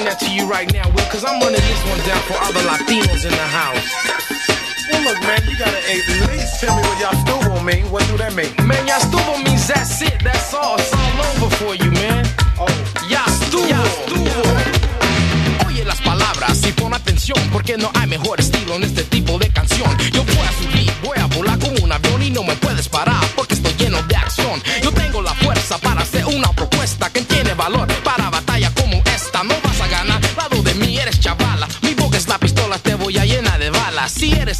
explain that to you right now, Will, because I'm running this one down for all the Latinos in the house. Well, look, man, you gotta at least tell me what y'all estuvo mean. What do that mean? Man, y'all estuvo means that's it, that's all. It's all over for you, man. Oh. Y'all estuvo. Oye las palabras y pon atención, porque no hay mejor estilo en este tipo de canción. Yo voy a subir, voy a volar como un avión y no me puedes parar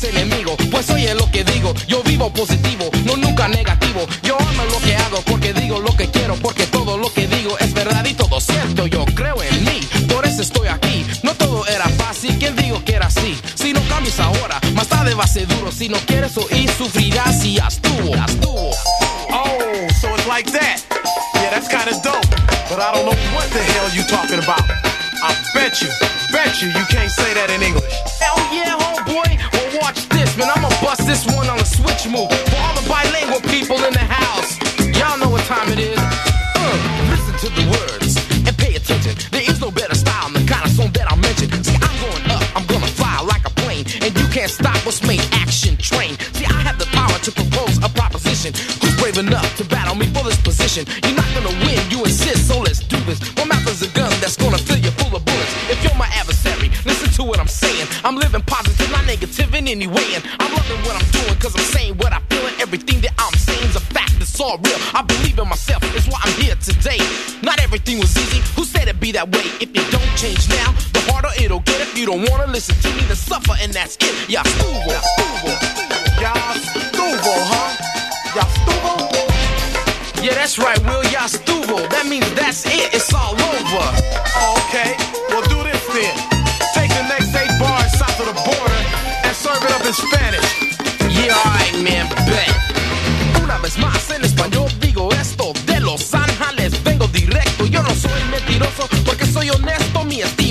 es enemigo. Pues oye lo que digo, yo vivo positivo, no nunca negativo. Yo amo lo que hago porque digo lo que quiero, porque todo lo que digo es verdad y todo cierto. Yo creo en mí, por eso estoy aquí. No todo era fácil, ¿quién digo que era así? Si no cambias ahora, más tarde va a ser duro. Si no quieres oír, sufrirás y has tuvo. Oh, so it's like that. Yeah, that's kinda dope. But I don't know what the hell you talking about. I bet you, bet you, you can't say that in English. Hell yeah, move. For all the bilingual people in the house, y'all know what time it is. Uh, listen to the words and pay attention. There is no better style than the kind of song that I mentioned. See, I'm going up, I'm gonna fly like a plane, and you can't stop what's made action train. See, I have the power to propose a proposition. Who's brave enough to battle me for this position? You're not gonna win, you insist, so let's do this. My mouth is a gun that's gonna fill you full of bullets. If you're my adversary, to what I'm saying. I'm living positive, not negative in any way. And I'm loving what I'm doing, cause I'm saying what I feel, and everything that I'm saying is a fact, it's all real. I believe in myself, it's why I'm here today. Not everything was easy, who said it'd be that way? If you don't change now, the harder it'll get. If you don't wanna listen to me, then suffer, and that's it. Yeah, Stuvo, Stuvo. Y'all stuvo, huh? Y'all stuvo? Yeah, that's right, Will. Y'all Stuvo. That means that's it, it's all over. Okay.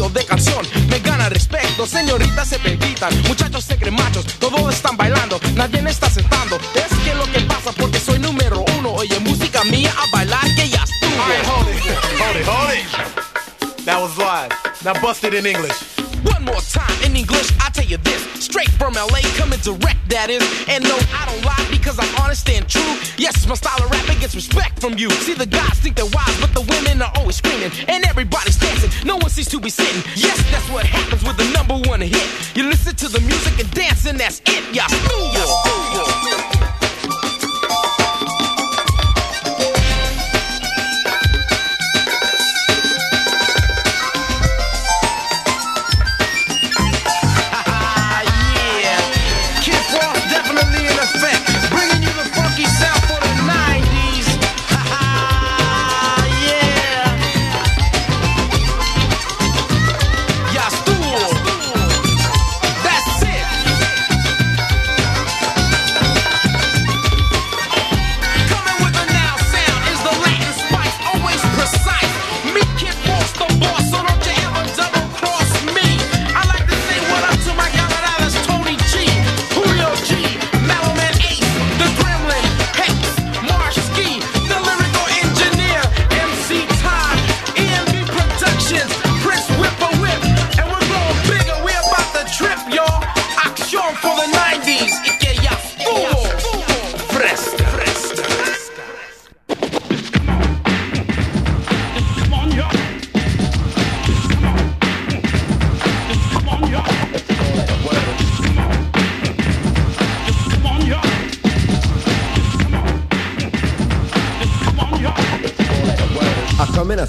De canción me gana respeto. Señoritas se gritan, muchachos se creen machos, todos están bailando, nadie me está sentando. Es que lo que pasa porque soy número uno. Oye, música mía a bailar que ya estuvo. Right, hold it, hold. That was live. Now bust it in English. One more time in English, I tell you this. Straight from LA, coming direct, that is. And no, I don't lie because I'm honest and true. Yes, my style of rapping gets respect from you. See, the guys think they're wise, but the women are always screaming. And everybody's dancing, no one seems to be sitting. Yes, that's what happens with the number one hit. You listen to the music and dance, and that's it. Yeah,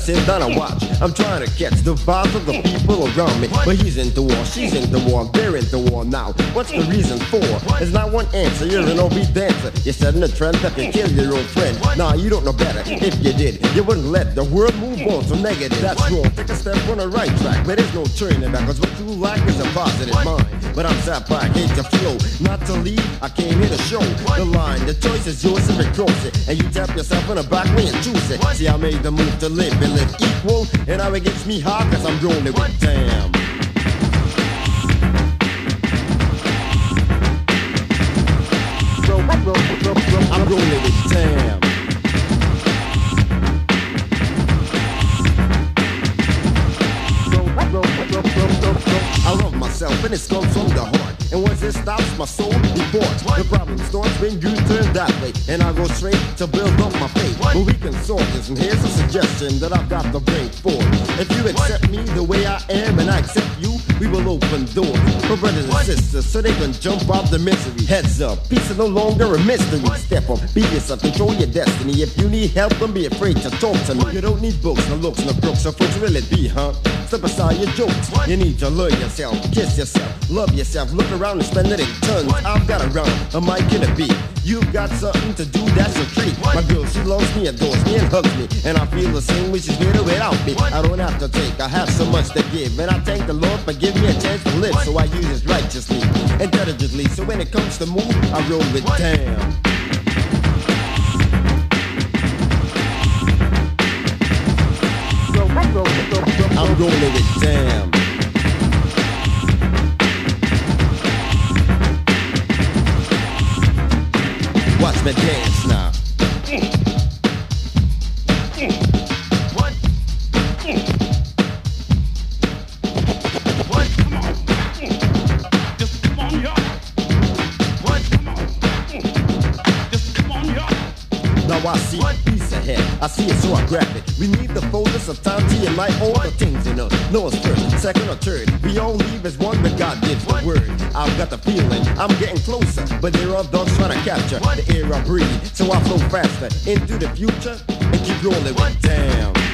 I come in, I sit down, I watch. I'm trying to catch the vibes of the people around me. But he's into war, she's into war, they're into war now. What's the reason for? There's not one answer, you're an OB dancer. You're setting a trend that can kill your old friend. Nah, you don't know better. If you did, you wouldn't let the world move on so negative. That's wrong. Take a step on the right track, but there's no turning back. Cause what you lack is a positive mind. But I'm sat back, hate to flow. Not to lead, I came here to show the line. The choice is yours if you cross it. And you tap yourself in the back when you choose it. See, I made the move to live and live equal. And now it gets me hot cause I'm rolling with damn. I'm rolling with damn. Myself and it's comes from the heart. And once it stops, my soul reports. The problem starts when you turn that way. And I go straight to build up my faith. But we can solve this, and here's a suggestion that I've got the brain for. If you accept me the way I am and I accept you, we will open doors for brothers and sisters so they can jump out the misery. Heads up, peace is no longer a mystery. Step up, be yourself, control your destiny. If you need help, don't be afraid to talk to me. You don't need books, no looks, no crooks, so folks will it be, huh? Step aside your jokes. You need to love yourself, kiss yourself, love yourself. Look around and spend it in tons. I've got a run, a mic and a beat. You've got something to do, that's a treat. My girl, she loves me, adores me, and hugs me. And I feel the same way she's here without me. I don't have to take, I have so much to give. And I thank the Lord for giving me a chance to live. So I use it righteously, intelligently. So when it comes to move, I roll with damn. I'm rolling with damn. Watch me dance now. Just come on, y'all. Come on. Just come on, y'all. Now I see ahead. I see it, so I grab it. We need the fullness of time to unite all the things in us. No one's first, second, or third. We all leave as one, but God gives the word. I've got the feeling I'm getting closer, but there are dogs trying to capture the air I breathe. So I flow faster into the future and keep rolling damn.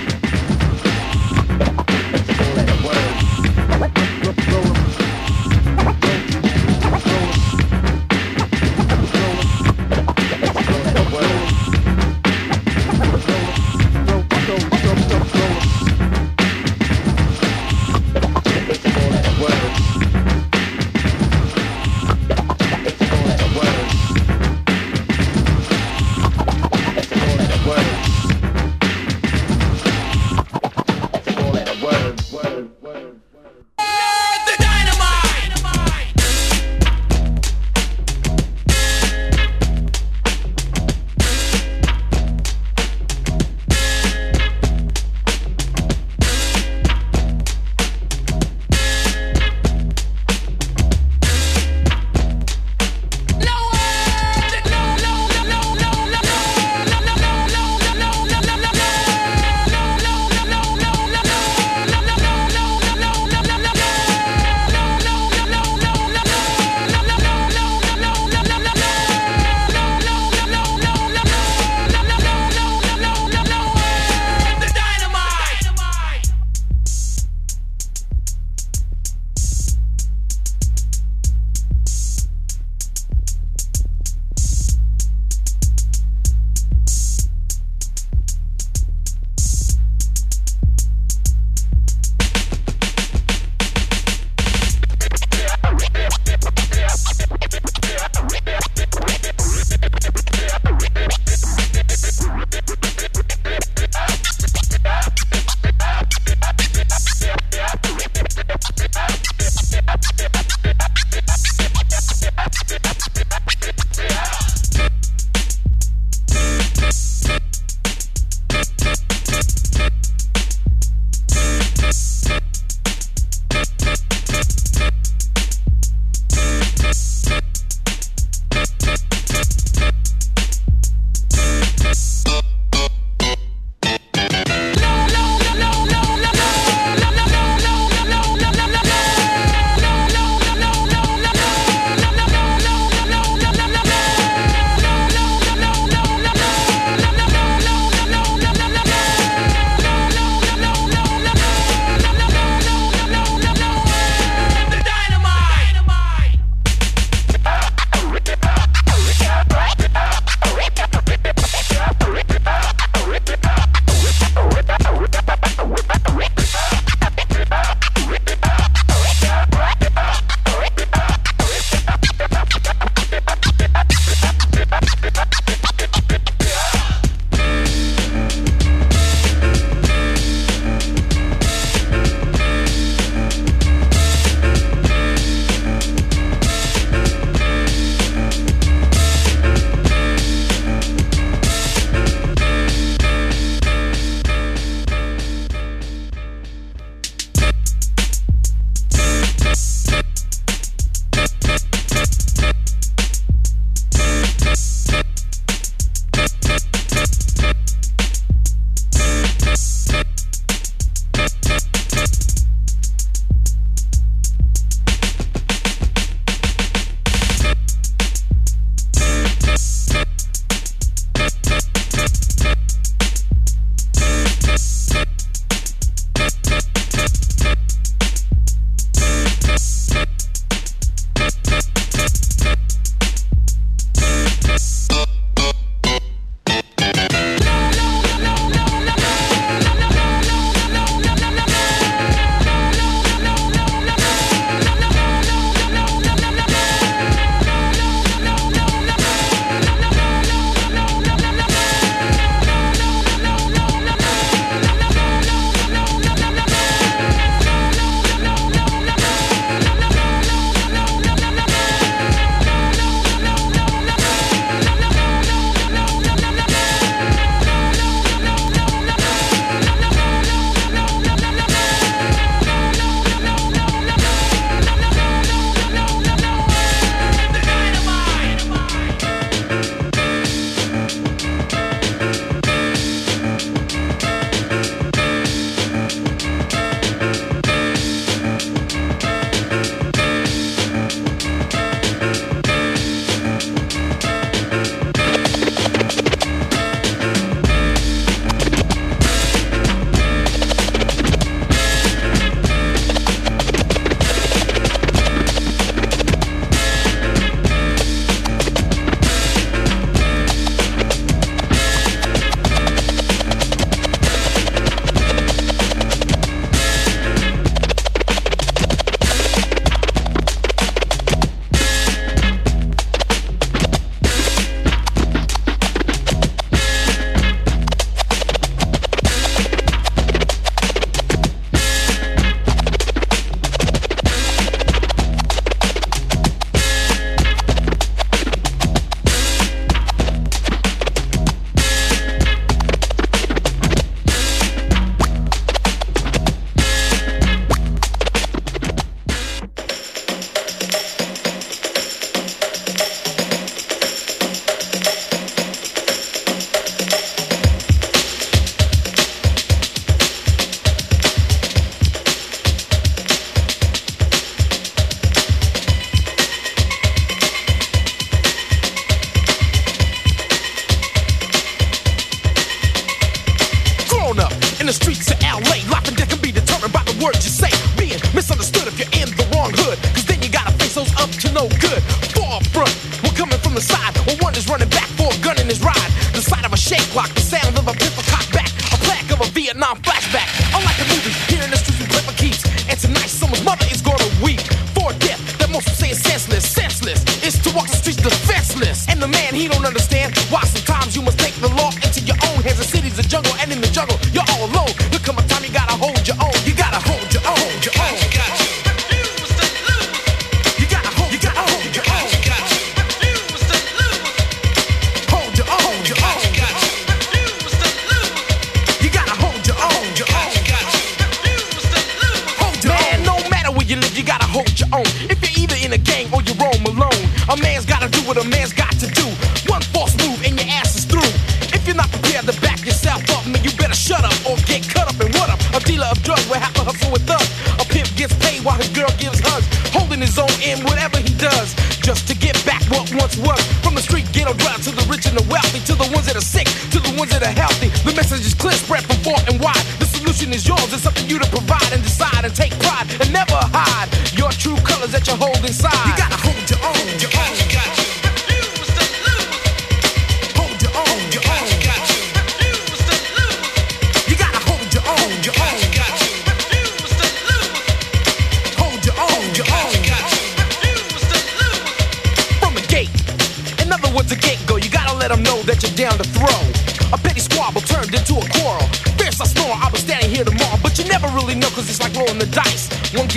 pride and never hide.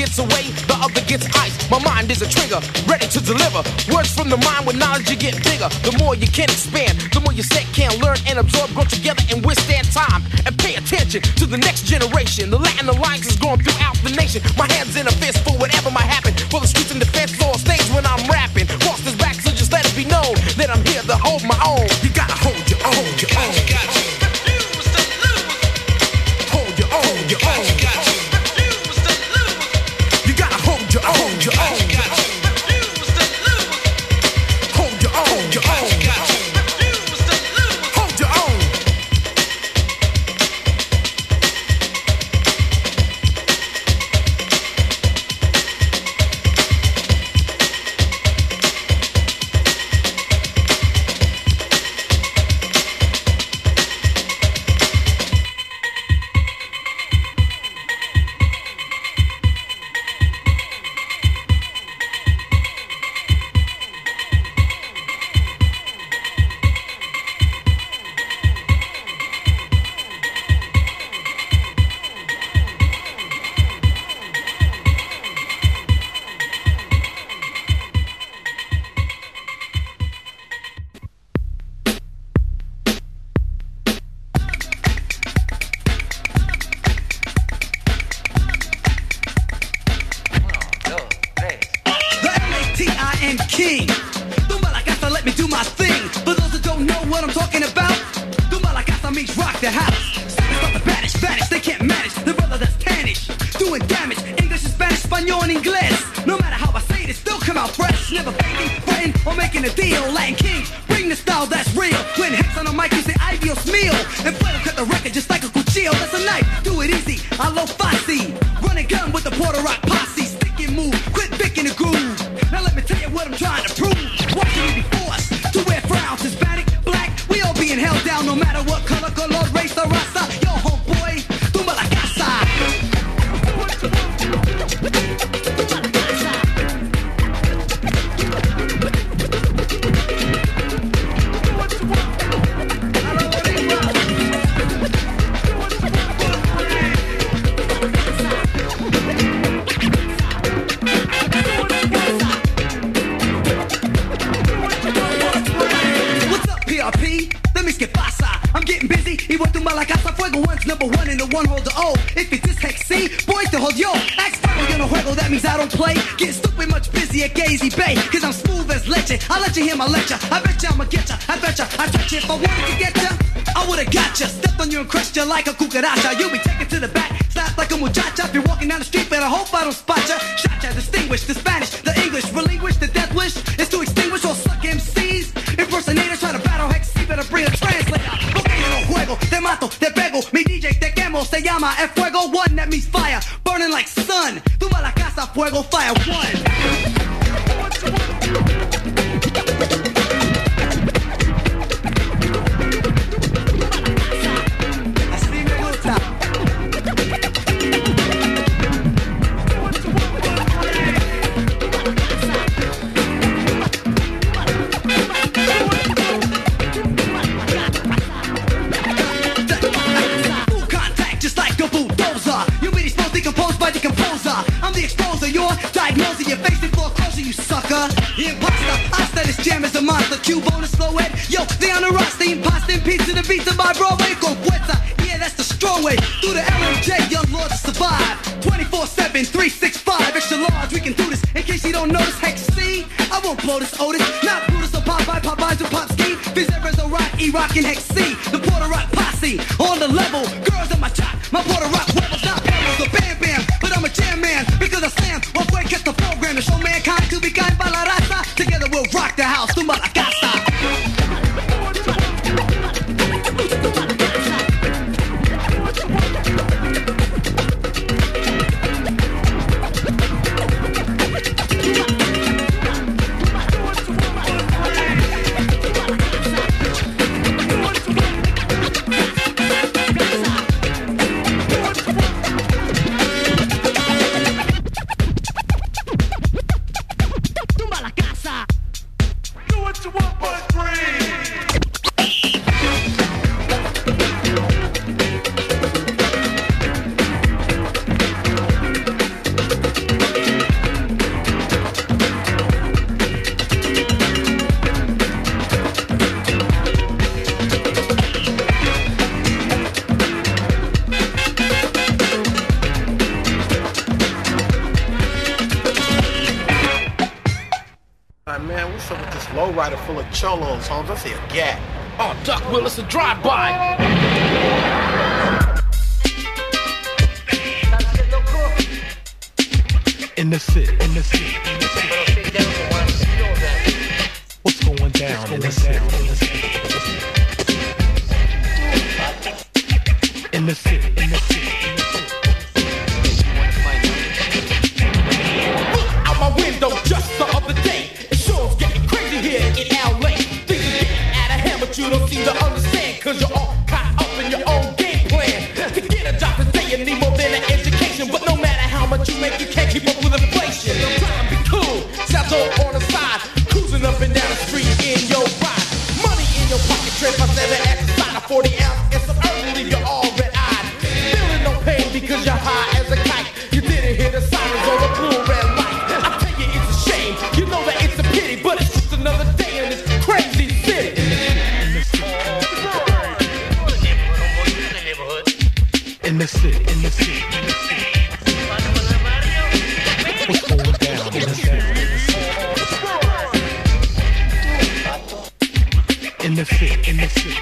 gets away, the other gets ice. My mind is a trigger, ready to deliver. Words from the mind with knowledge you get bigger. The more you can expand, the more you set can learn and absorb, grow together and withstand time. And pay attention to the next generation. The Latin Alliance is going throughout the nation. My hands in a fist for whatever my you hear my lecture. I bet ya I'ma get ya. I bet ya I bet ya if I wanted to get ya, I would've got ya. Stepped on you and crushed ya like a cucaracha. You be diagnosing your face before closing, you sucker. The imposter, I said this jam is a monster. Q bone and slow head, yo, they on the rocks. The imposter and pizza, the beats of my Broadway. Go Weta, yeah, that's the straw way. Through the LMJ, young lords survive. 24 7, 365, extra large, we can do this. In case you don't notice, Hex C, I won't blow this Otis. Not Brutus or Popeye, Popeye's or Popski. Fizz Evers, Rock, E Rock, and Hex C. The Puerto Rock Posse, on the level. Lowrider full of cholos, homes. I see a gat. Oh, Duck Willis, a drive-by. in the city, in the city. In the city. What's going down in the city? In the city. deep in the sea.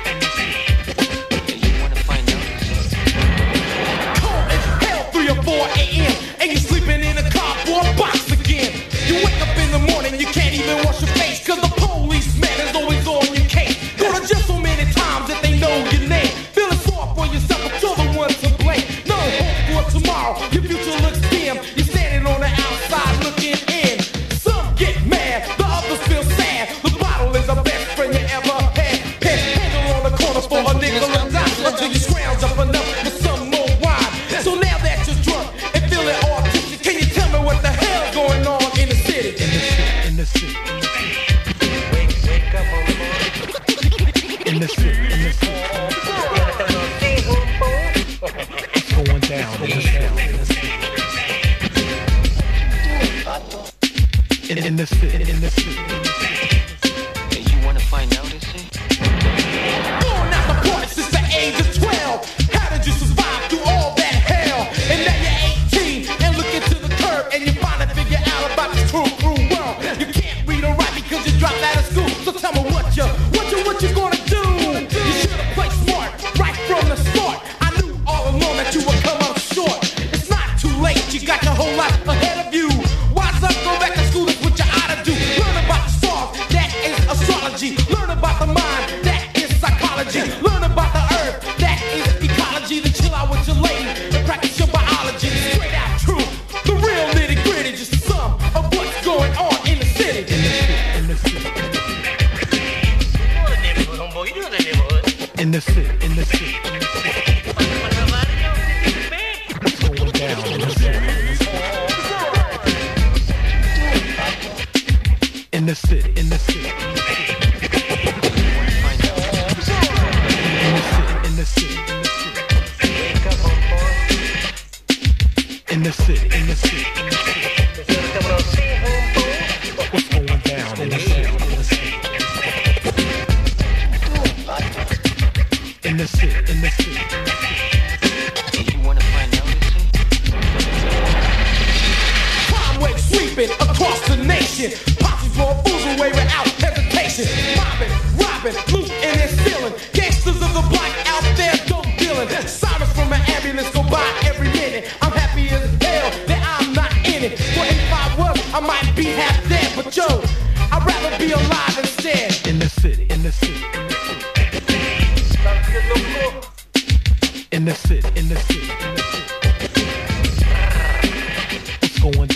Four a.m. and you're sleeping in a cardboard box again. You wake up in the morning, you can't even wash your face.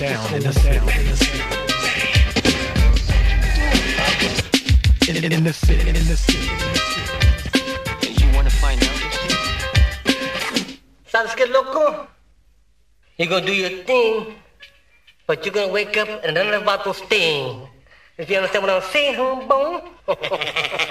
What's down in the city, in the city? In, in, in the city, in the city, in the city. ¿Sabes qué, loco? You're gonna do your thing, but you're gonna wake up and none about those things. If you understand what I'm saying, homebone?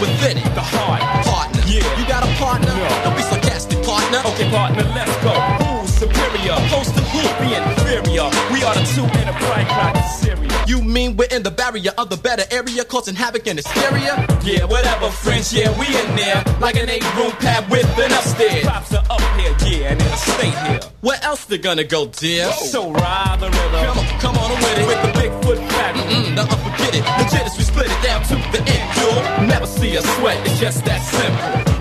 within it. The heart, partner. Yeah, you got a partner? Don't be sarcastic, partner. Okay, partner, let's go. Who's superior? Opposed to who? The inferior. We are the two in a bright Syria. You mean we're in the barrier of the better area, causing havoc and hysteria? Yeah, whatever, friends. Yeah, we in there, like an eight-room pad with an upstairs. Props are up here, yeah, and it'll stay here. Where else they gonna go, dear? So ride the rhythm. Come on, come on with it. With the Bigfoot fat. Mm-mm, nothing forget it. Legit as we split it down to the end, you'll never see us sweat. It's just that simple.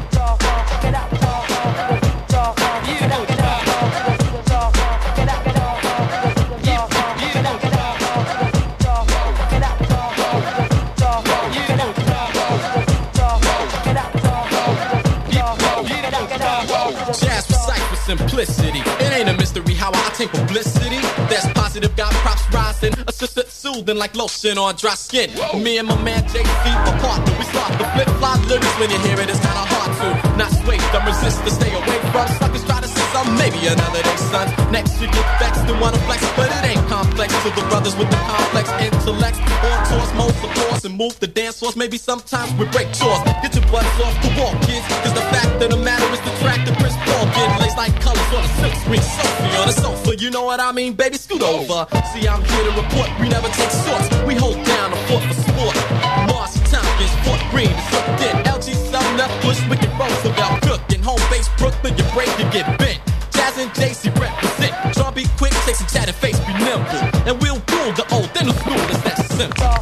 Simplicity. It ain't a mystery how I take publicity. That's positive, got props rising. Assistant soothing like lotion on dry skin. Me and my man Jay Z, partner, we start the flip flop lyrics when you hear it. It's kinda hard to not sway, don't resist to stay away from suckers. Try to maybe another day, son. Next you get vexed and wanna flex, but it ain't complex. To the brothers with the complex intellect, on tours, most of course, and move the dance floors. Maybe sometimes we break chores. Get your butts off the wall, kids. Cause the fact of the matter is the track that Chris Paul get lays like colors on a silk screen. Sophie on a sofa, you know what I mean, baby? Scoot over. See, I'm here to report, we never take sorts. We hold down the fort for sport. Marcy Tompkins, Fort Greene, is hooked in. LG Sumner, Bush, Wicked Roosevelt, cooking. Home base, Brooklyn, you break, you get bent. And Jay Z represent. Try be quick, take some chat and face, be nimble. And we'll rule the old, then the school, it's that simple.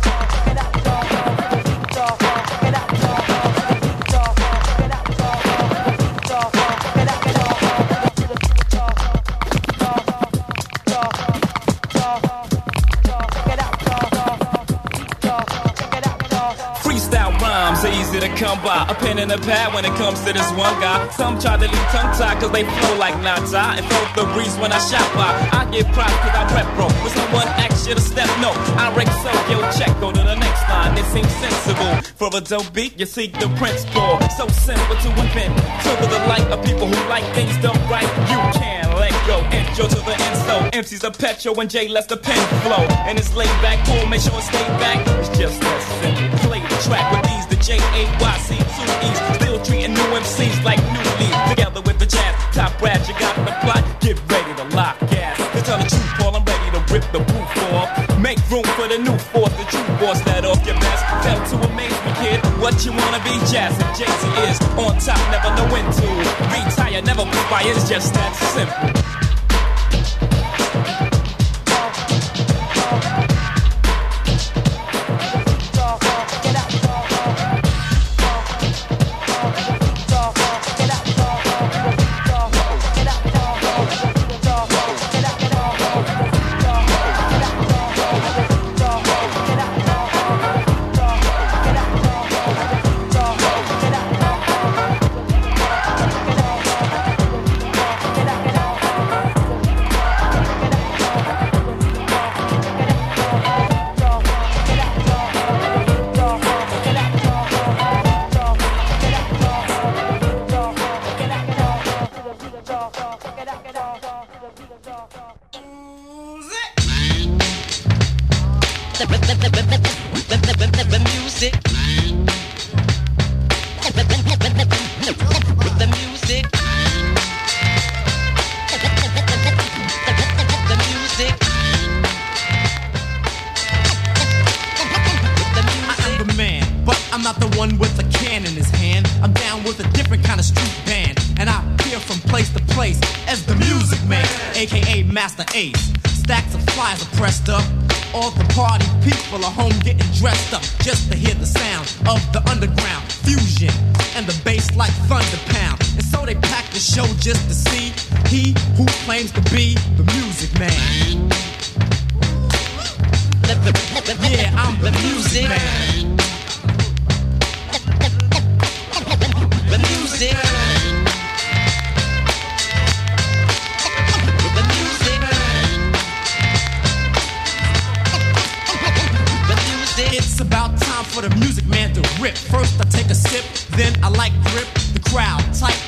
Easy to come by. A pen and a pad when it comes to this one guy. Some try to leave tongue tied cause they flow like nata. And throw the breeze when I shot by. I get props cause I rep bro. When someone asks you to step, no. I wreck so, yo, check, go to the next line. It seems sensible. For a dope beat, you seek the principle. So simple to invent. For the light of people who like things done right, you can let go. Intro to the end, so MC's a petro and J lets the pen flow. And it's laid back, cool, make sure it stay back. It's just that simple. Play the track with these, the J A Y C two E's. Still treating new MCs like new leads. Together with the Jaz, top Brad, you got the plot. Get ready to lock gas. To tell the truth, Paul, I'm ready to rip the roof off. Make room for the new force, the true boss that off your mask. Fell to amaze me, kid. What you wanna be, Jaz and Jay Z is on top, never know when to retire, never expire. It's just that simple.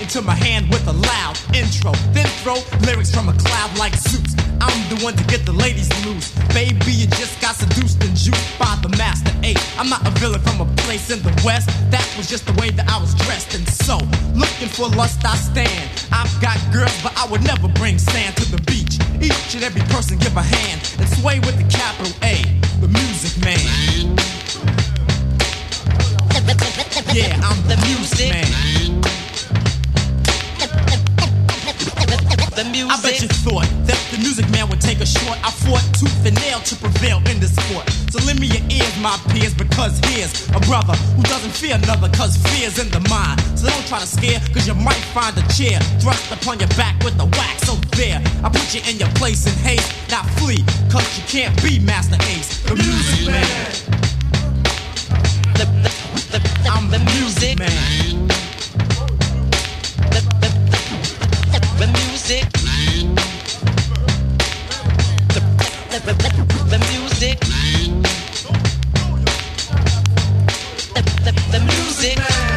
Into my hand with a loud intro. Then throw lyrics from a cloud like Zeus. I'm the one to get the ladies loose. Baby, you just got seduced and juiced by the Masta Ace. I'm not a villain from a place in the west. That was just the way that I was dressed. And so, looking for lust, I stand. I've got girls, but I would never bring sand to the beach. Each and every person give a hand and sway with the capital A, the music man. Yeah, I'm the music man. The music. I bet you thought that the music man would take a short. I fought tooth and nail to prevail in this sport. So lend me your ears, my peers, because here's a brother who doesn't fear another, cause fear's in the mind. So don't try to scare, cause you might find a chair thrust upon your back with the wax. So there, I put you in your place in haste. Now flee, cause you can't be Masta Ace, the music man. The, the, the, I'm the music. man. The, music. The, the, the music. The, the, the music.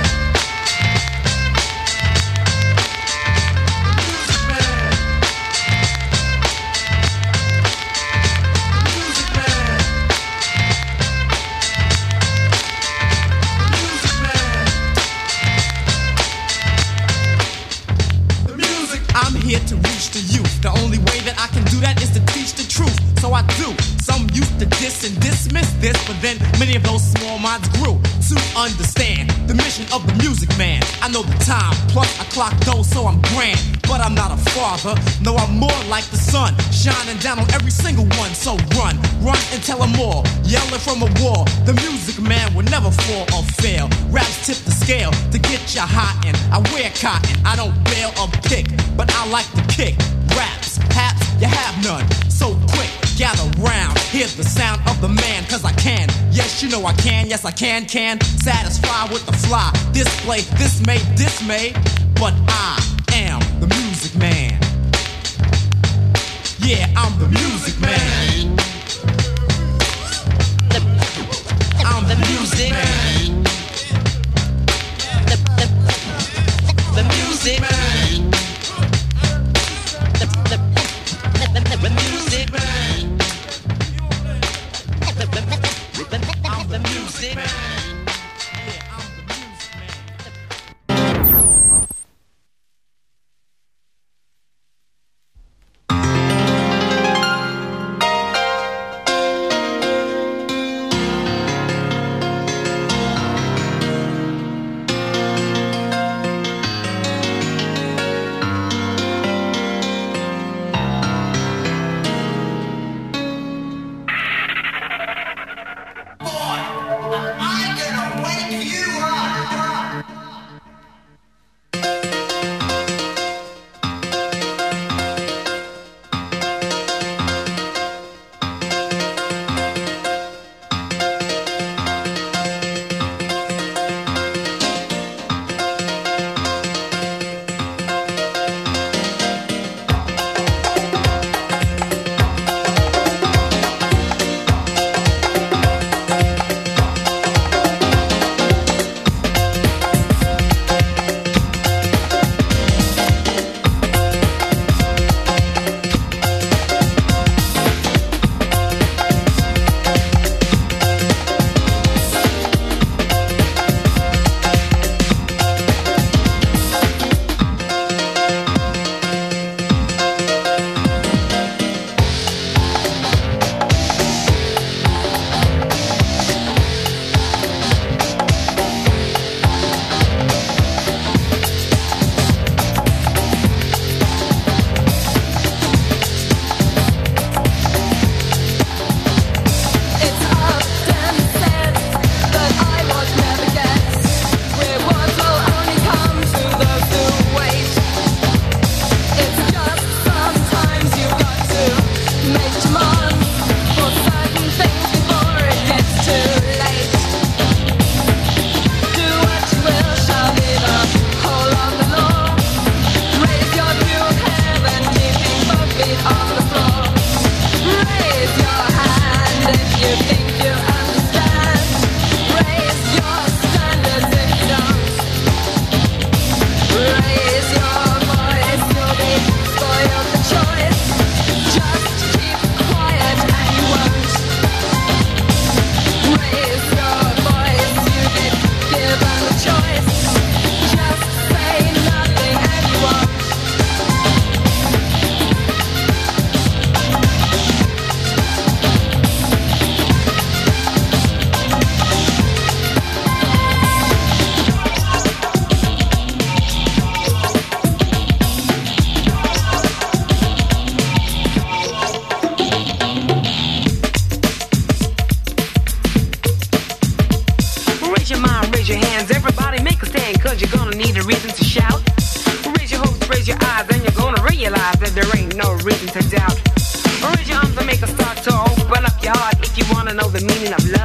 Do. Some used to diss and dismiss this, but then many of those small minds grew to understand the mission of the music man. I know the time, plus I clock those, so I'm grand. But I'm not a father, no, I'm more like the sun, shining down on every single one. So run, run and tell them all, yelling from a wall. The music man will never fall or fail. Raps tip the scale to get you hot, and I wear cotton. I don't bail or pick, but I like to kick. Raps, hats, you have none. So quick, gather round. Hear the sound of the man, cause I can. Yes, you know I can. Yes, I can, can. Satisfy with the fly. Display, this may, dismay. But I am the music man. Yeah, I'm the music man. I'm the music man. The, the, the music. The, realize that there ain't no reason to doubt. Raise your arms and make a start to open up your heart if you wanna know the meaning of love.